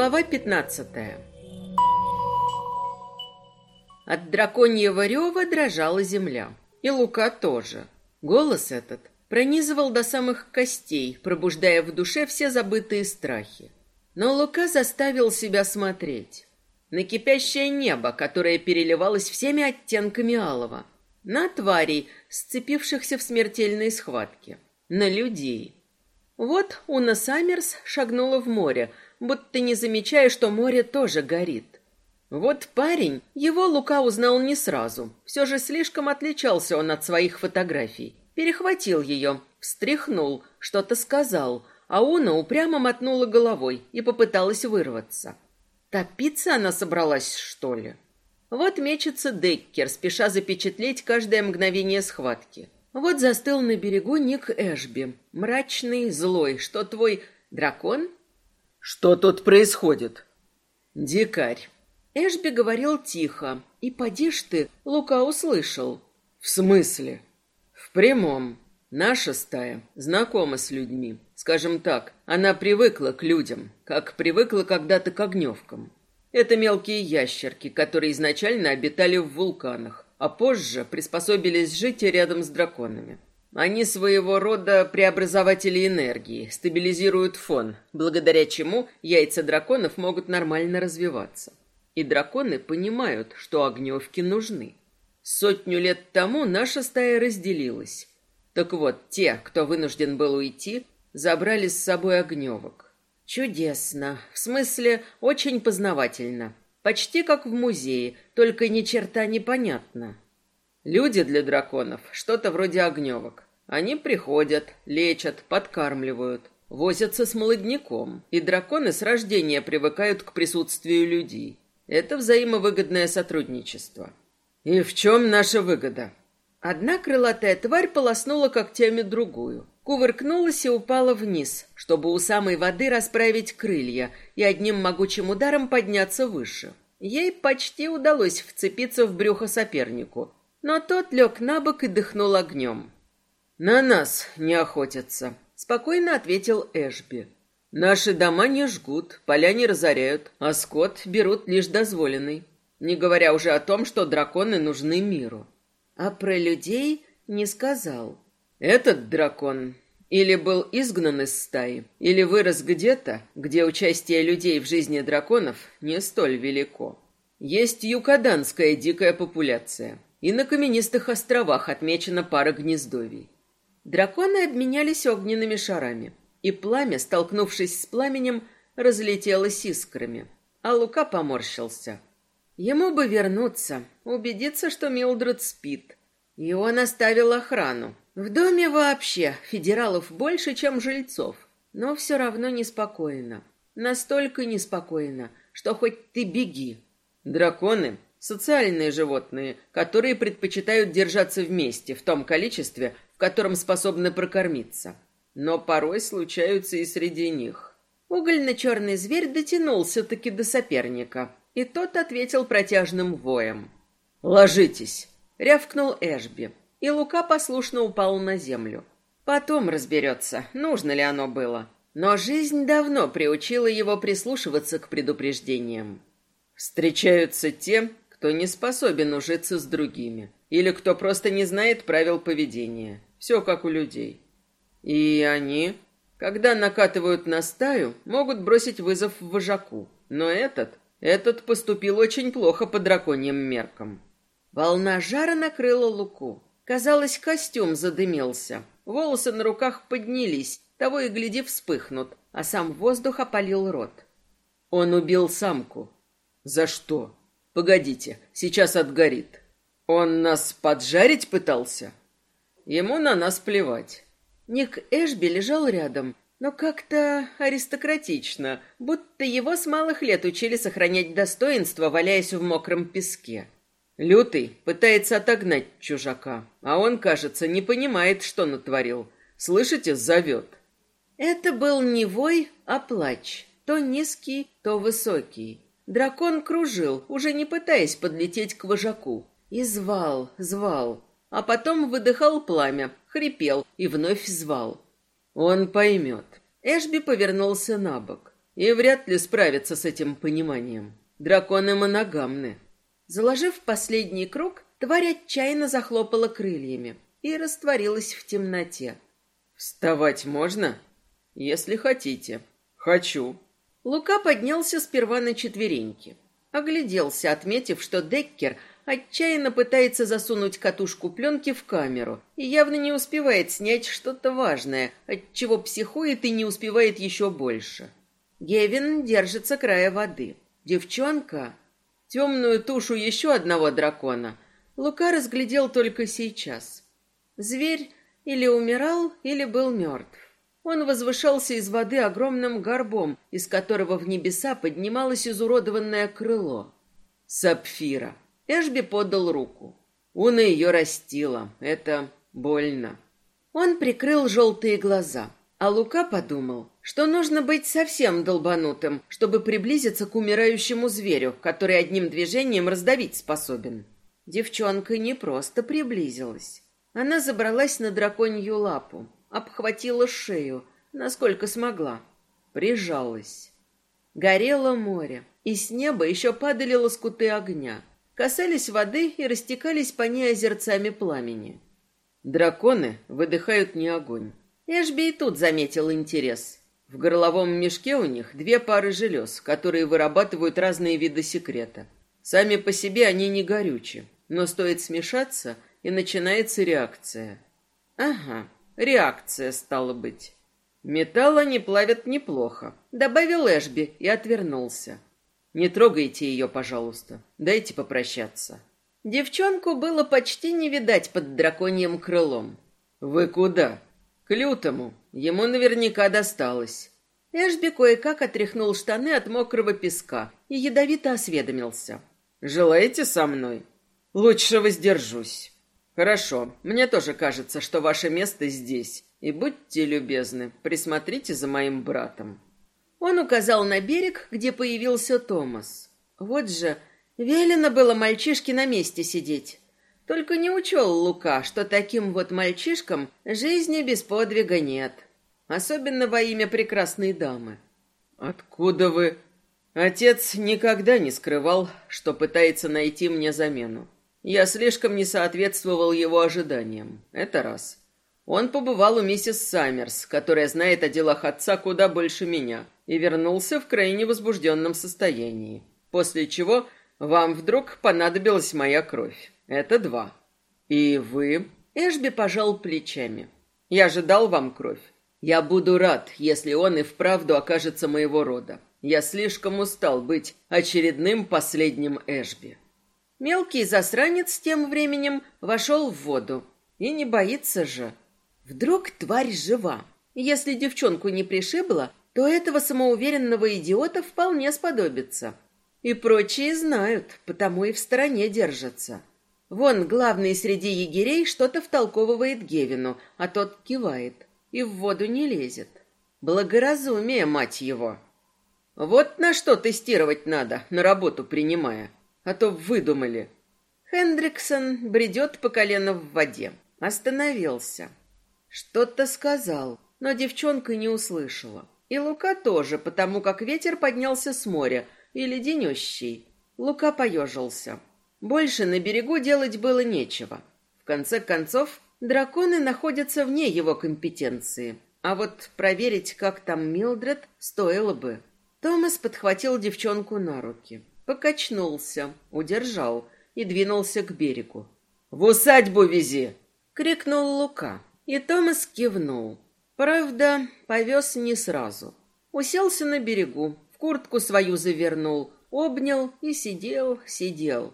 Глава 15 От драконьего рева дрожала земля. И Лука тоже. Голос этот пронизывал до самых костей, пробуждая в душе все забытые страхи. Но Лука заставил себя смотреть. На кипящее небо, которое переливалось всеми оттенками алого. На тварей, сцепившихся в смертельной схватке. На людей. Вот Уна Саммерс шагнула в море, будто не замечая, что море тоже горит. Вот парень, его Лука узнал не сразу. Все же слишком отличался он от своих фотографий. Перехватил ее, встряхнул, что-то сказал, а Уна упрямо мотнула головой и попыталась вырваться. Топиться она собралась, что ли? Вот мечется Деккер, спеша запечатлеть каждое мгновение схватки. Вот застыл на берегу Ник Эшби, мрачный, злой. Что твой дракон? Что тут происходит? Дикарь. Эшби говорил тихо, и поди ж ты, Лука услышал. В смысле? В прямом. Наша стая знакома с людьми. Скажем так, она привыкла к людям, как привыкла когда-то к огневкам. Это мелкие ящерки, которые изначально обитали в вулканах, а позже приспособились жить рядом с драконами. Они своего рода преобразователи энергии, стабилизируют фон, благодаря чему яйца драконов могут нормально развиваться. И драконы понимают, что огневки нужны. Сотню лет тому наша стая разделилась. Так вот, те, кто вынужден был уйти, забрали с собой огневок. Чудесно. В смысле, очень познавательно. Почти как в музее, только ни черта непонятно. Люди для драконов — что-то вроде огневок. Они приходят, лечат, подкармливают, возятся с молодняком, и драконы с рождения привыкают к присутствию людей. Это взаимовыгодное сотрудничество. И в чем наша выгода? Одна крылатая тварь полоснула когтями другую, кувыркнулась и упала вниз, чтобы у самой воды расправить крылья и одним могучим ударом подняться выше. Ей почти удалось вцепиться в брюхо сопернику, но тот лег на бок и дыхнул огнем. «На нас не охотятся», — спокойно ответил Эшби. «Наши дома не жгут, поля не разоряют, а скот берут лишь дозволенный. Не говоря уже о том, что драконы нужны миру. А про людей не сказал. Этот дракон или был изгнан из стаи, или вырос где-то, где участие людей в жизни драконов не столь велико. Есть юкаданская дикая популяция, и на каменистых островах отмечена пара гнездовий. Драконы обменялись огненными шарами, и пламя, столкнувшись с пламенем, разлетелось искрами. А Лука поморщился. Ему бы вернуться, убедиться, что Милдред спит. И он оставил охрану. В доме вообще федералов больше, чем жильцов. Но все равно неспокойно. Настолько неспокойно, что хоть ты беги. Драконы — социальные животные, которые предпочитают держаться вместе в том количестве, в котором способны прокормиться. Но порой случаются и среди них. Угольно-черный зверь дотянулся-таки до соперника — и тот ответил протяжным воем. «Ложитесь!» — рявкнул Эшби, и Лука послушно упал на землю. Потом разберется, нужно ли оно было. Но жизнь давно приучила его прислушиваться к предупреждениям. Встречаются те, кто не способен ужиться с другими, или кто просто не знает правил поведения. Все как у людей. И они, когда накатывают на стаю, могут бросить вызов вожаку. Но этот этот поступил очень плохо по драконьим меркам. Волна жара накрыла Луку. Казалось, костюм задымился. Волосы на руках поднялись, того и гляди вспыхнут, а сам воздух опалил рот. Он убил самку. За что? Погодите, сейчас отгорит. Он нас поджарить пытался? Ему на нас плевать. Ник Эшби лежал рядом, но как-то аристократично, будто его с малых лет учили сохранять достоинство, валяясь в мокром песке. Лютый пытается отогнать чужака, а он, кажется, не понимает, что натворил. Слышите, зовет. Это был не вой, а плач. То низкий, то высокий. Дракон кружил, уже не пытаясь подлететь к вожаку. И звал, звал. А потом выдыхал пламя, хрипел и вновь звал. Он поймет. Эшби повернулся на бок. и вряд ли справится с этим пониманием. Драконы моногамны. Заложив последний круг, тварь отчаянно захлопала крыльями и растворилась в темноте. «Вставать можно?» «Если хотите». «Хочу». Лука поднялся сперва на четвереньки. Огляделся, отметив, что Деккер отчаянно пытается засунуть катушку пленки в камеру и явно не успевает снять что-то важное, от чего психует и не успевает еще больше. Гевин держится края воды. Девчонка... Темную тушу еще одного дракона Лука разглядел только сейчас. Зверь или умирал, или был мертв. Он возвышался из воды огромным горбом, из которого в небеса поднималось изуродованное крыло. Сапфира. Эшби подал руку. Уна ее растила. Это больно. Он прикрыл желтые глаза. А Лука подумал, что нужно быть совсем долбанутым, чтобы приблизиться к умирающему зверю, который одним движением раздавить способен. Девчонка не просто приблизилась. Она забралась на драконью лапу, обхватила шею, насколько смогла, прижалась. Горело море, и с неба еще падали лоскуты огня, касались воды и растекались по ней озерцами пламени. Драконы выдыхают не огонь, Эшби и тут заметил интерес. В горловом мешке у них две пары желез, которые вырабатывают разные виды секрета. Сами по себе они не горючи, но стоит смешаться, и начинается реакция. Ага, реакция стала быть. Металл они плавят неплохо, добавил Эшби и отвернулся. Не трогайте ее, пожалуйста. Дайте попрощаться. Девчонку было почти не видать под драконьим крылом. Вы куда? К лютому. Ему наверняка досталось. Эшби кое-как отряхнул штаны от мокрого песка и ядовито осведомился. «Желаете со мной?» «Лучше воздержусь». «Хорошо. Мне тоже кажется, что ваше место здесь. И будьте любезны, присмотрите за моим братом». Он указал на берег, где появился Томас. Вот же, велено было мальчишке на месте сидеть. Только не учел Лука, что таким вот мальчишкам жизни без подвига нет. Особенно во имя прекрасной дамы. «Откуда вы...» Отец никогда не скрывал, что пытается найти мне замену. Я слишком не соответствовал его ожиданиям. Это раз. Он побывал у миссис Саммерс, которая знает о делах отца куда больше меня, и вернулся в крайне возбужденном состоянии. После чего вам вдруг понадобилась моя кровь. Это два. И вы... Эшби пожал плечами. Я ожидал вам кровь. Я буду рад, если он и вправду окажется моего рода. Я слишком устал быть очередным последним Эшби. Мелкий засранец тем временем вошел в воду. И не боится же. Вдруг тварь жива. Если девчонку не пришибло, то этого самоуверенного идиота вполне сподобится. И прочие знают, потому и в стороне держатся. Вон главный среди егерей что-то втолковывает Гевину, а тот кивает и в воду не лезет. Благоразумие, мать его. Вот на что тестировать надо, на работу принимая. А то выдумали. Хендриксон бредет по колено в воде. Остановился. Что-то сказал, но девчонка не услышала. И Лука тоже, потому как ветер поднялся с моря, и леденющий. Лука поежился. Больше на берегу делать было нечего. В конце концов, драконы находятся вне его компетенции. А вот проверить, как там Милдред, стоило бы. Томас подхватил девчонку на руки, покачнулся, удержал и двинулся к берегу. «В усадьбу вези!» — крикнул Лука, и Томас кивнул. Правда, повез не сразу. Уселся на берегу, в куртку свою завернул, обнял и сидел, сидел.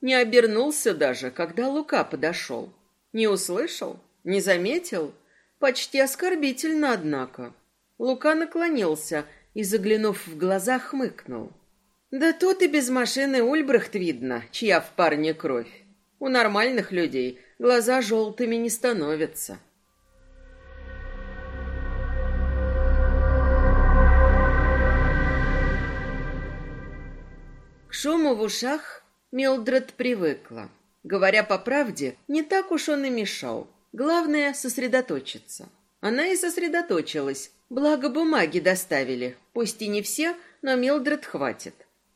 Не обернулся даже, когда Лука подошел. Не услышал? Не заметил? Почти оскорбительно, однако. Лука наклонился и, заглянув в глаза, хмыкнул. Да тут и без машины Ульбрахт видно, чья в парне кровь. У нормальных людей глаза желтыми не становятся. К шуму в ушах Милдред привыкла. Говоря по правде, не так уж он и мешал. Главное — сосредоточиться. Она и сосредоточилась. Благо бумаги доставили. Пусть и не все, но Милдред хватит.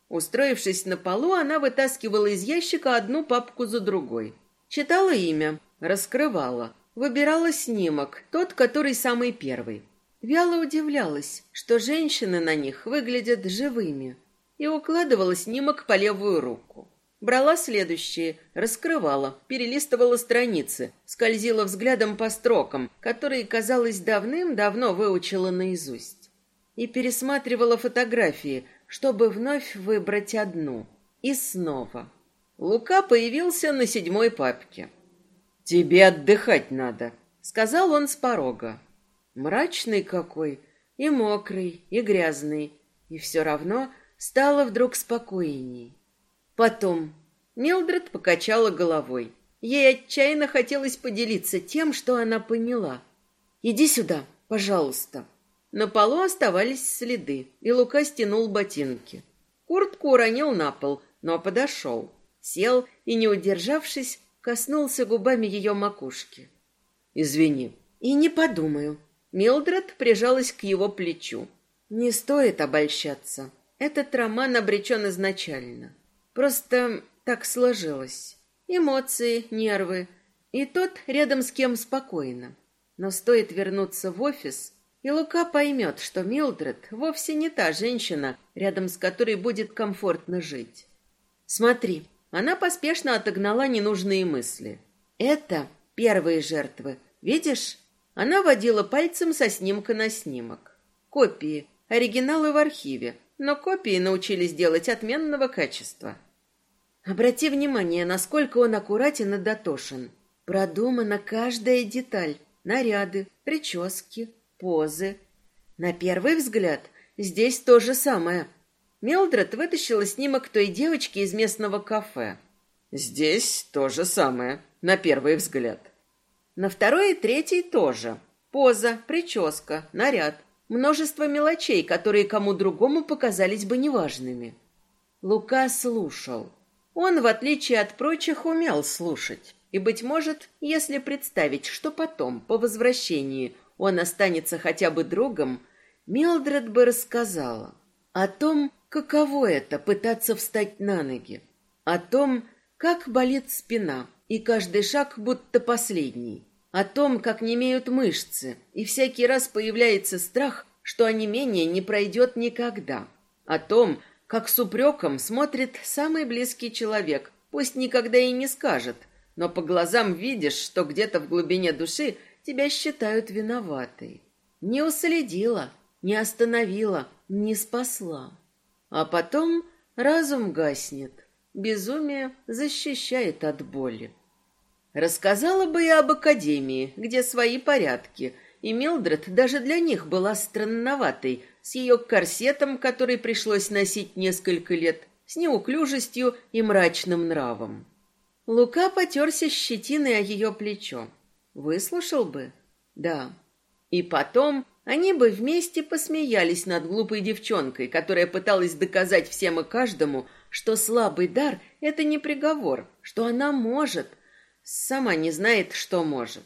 Устроившись на полу, она вытаскивала из ящика одну папку за другой. Читала имя, раскрывала, выбирала снимок, тот, который самый первый. Вяло удивлялась, что женщины на них выглядят живыми, и укладывала снимок по левую руку. Брала следующие, раскрывала, перелистывала страницы, скользила взглядом по строкам, которые, казалось, давным-давно выучила наизусть. И пересматривала фотографии, чтобы вновь выбрать одну. И снова. Лука появился на седьмой папке. «Тебе отдыхать надо», — сказал он с порога. Мрачный какой, и мокрый, и грязный, и все равно стало вдруг спокойней. Потом Милдред покачала головой. Ей отчаянно хотелось поделиться тем, что она поняла. «Иди сюда, пожалуйста». На полу оставались следы, и Лука стянул ботинки. Куртку уронил на пол, но подошел. Сел и, не удержавшись, коснулся губами ее макушки. «Извини». «И не подумаю». Милдред прижалась к его плечу. «Не стоит обольщаться. Этот роман обречен изначально. Просто так сложилось. Эмоции, нервы. И тот рядом с кем спокойно. Но стоит вернуться в офис, и Лука поймет, что Милдред вовсе не та женщина, рядом с которой будет комфортно жить. Смотри, она поспешно отогнала ненужные мысли. Это первые жертвы. Видишь? Она водила пальцем со снимка на снимок. Копии, оригиналы в архиве, но копии научились делать отменного качества. Обрати внимание, насколько он аккуратен и дотошен. Продумана каждая деталь. Наряды, прически, позы. На первый взгляд здесь то же самое. Мелдред вытащила снимок той девочки из местного кафе. Здесь то же самое, на первый взгляд. На второй и третий тоже. Поза, прическа, наряд. Множество мелочей, которые кому другому показались бы неважными. Лука слушал. Он, в отличие от прочих, умел слушать. И, быть может, если представить, что потом, по возвращении, он останется хотя бы другом, Милдред бы рассказала о том, каково это пытаться встать на ноги, о том, как болит спина, и каждый шаг будто последний, о том, как немеют мышцы, и всякий раз появляется страх, что онемение не пройдет никогда, о том, как с упреком смотрит самый близкий человек, пусть никогда и не скажет, но по глазам видишь, что где-то в глубине души тебя считают виноватой. Не уследила, не остановила, не спасла. А потом разум гаснет, безумие защищает от боли. Рассказала бы я об академии, где свои порядки, и Милдред даже для них была странноватой, с ее корсетом, который пришлось носить несколько лет, с неуклюжестью и мрачным нравом. Лука потерся щетиной о ее плечо. Выслушал бы? Да. И потом они бы вместе посмеялись над глупой девчонкой, которая пыталась доказать всем и каждому, что слабый дар — это не приговор, что она может, сама не знает, что может.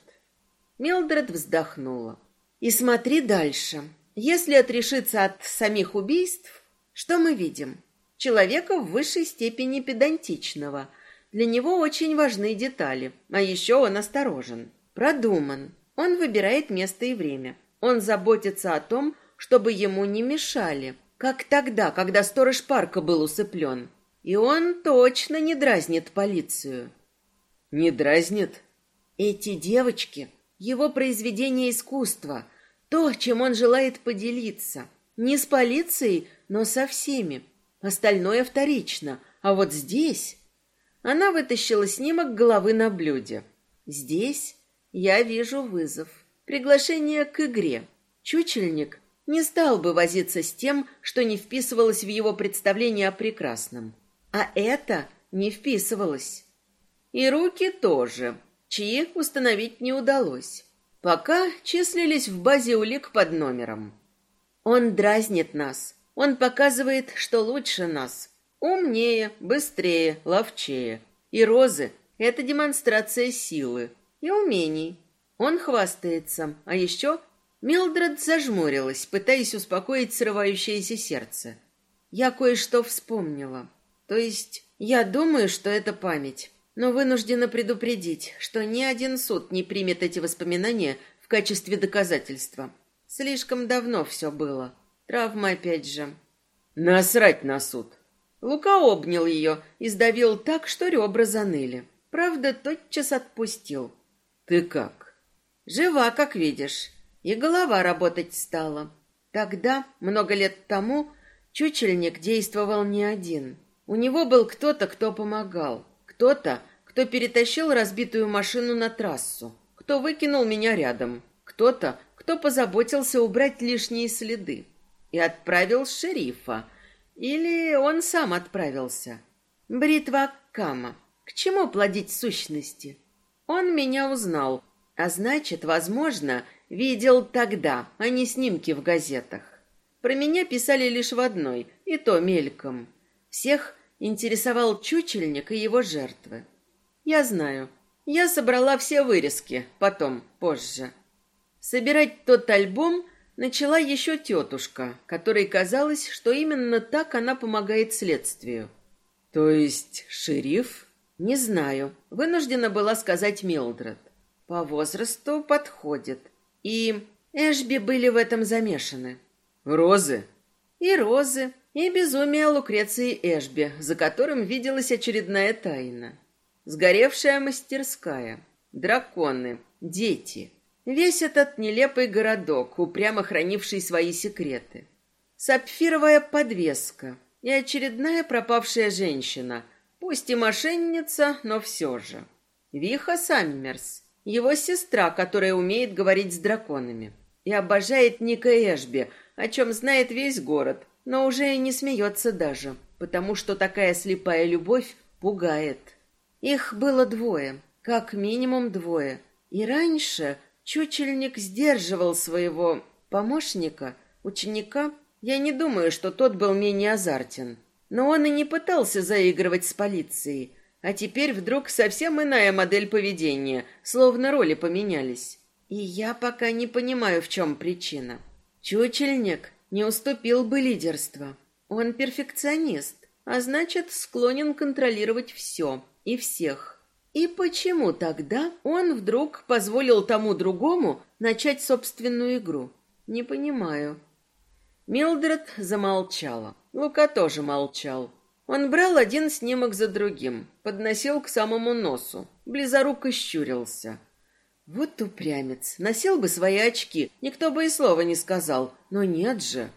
Милдред вздохнула. И смотри дальше. Если отрешиться от самих убийств, что мы видим? Человека в высшей степени педантичного. Для него очень важны детали, а еще он осторожен, продуман. Он выбирает место и время. Он заботится о том, чтобы ему не мешали, как тогда, когда сторож парка был усыплен. И он точно не дразнит полицию. Не дразнит? Эти девочки — его произведение искусства, то, чем он желает поделиться. Не с полицией, но со всеми. Остальное вторично. А вот здесь... Она вытащила снимок головы на блюде. Здесь я вижу вызов. Приглашение к игре. Чучельник не стал бы возиться с тем, что не вписывалось в его представление о прекрасном. А это не вписывалось. И руки тоже, чьи установить не удалось. Пока числились в базе улик под номером. Он дразнит нас. Он показывает, что лучше нас. Умнее, быстрее, ловчее. И розы — это демонстрация силы и умений. Он хвастается. А еще Милдред зажмурилась, пытаясь успокоить срывающееся сердце. Я кое-что вспомнила. То есть, я думаю, что это память, но вынуждена предупредить, что ни один суд не примет эти воспоминания в качестве доказательства. Слишком давно все было. Травма опять же. Насрать на суд. Лука обнял ее и сдавил так, что ребра заныли. Правда, тотчас отпустил. Ты как? Жива, как видишь. И голова работать стала. Тогда, много лет тому, чучельник действовал не один. У него был кто-то, кто помогал. Кто-то, кто перетащил разбитую машину на трассу. Кто выкинул меня рядом. Кто-то, кто позаботился убрать лишние следы. И отправил шерифа. Или он сам отправился. Бритва Кама. К чему плодить сущности? Он меня узнал, а значит, возможно, видел тогда, а не снимки в газетах. Про меня писали лишь в одной, и то мельком. Всех интересовал чучельник и его жертвы. Я знаю. Я собрала все вырезки, потом, позже. Собирать тот альбом начала еще тетушка, которой казалось, что именно так она помогает следствию. То есть шериф? Не знаю. Вынуждена была сказать Милдред. По возрасту подходит. И Эшби были в этом замешаны. Розы? И розы, и безумие Лукреции Эшби, за которым виделась очередная тайна. Сгоревшая мастерская, драконы, дети. Весь этот нелепый городок, упрямо хранивший свои секреты. Сапфировая подвеска и очередная пропавшая женщина, пусть и мошенница, но все же. Виха Саммерс, его сестра, которая умеет говорить с драконами. И обожает Ника Эшби, о чем знает весь город, но уже и не смеется даже, потому что такая слепая любовь пугает. Их было двое, как минимум двое. И раньше чучельник сдерживал своего помощника, ученика. Я не думаю, что тот был менее азартен. Но он и не пытался заигрывать с полицией, а теперь вдруг совсем иная модель поведения, словно роли поменялись. И я пока не понимаю, в чем причина. Чучельник не уступил бы лидерство. Он перфекционист, а значит, склонен контролировать все и всех. И почему тогда он вдруг позволил тому другому начать собственную игру? Не понимаю. Милдред замолчала. Лука тоже молчал. Он брал один снимок за другим, подносил к самому носу, близоруко щурился. Вот упрямец, носил бы свои очки, никто бы и слова не сказал, но нет же.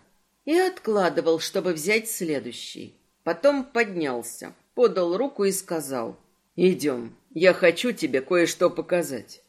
И откладывал, чтобы взять следующий. Потом поднялся, подал руку и сказал, «Идем, я хочу тебе кое-что показать».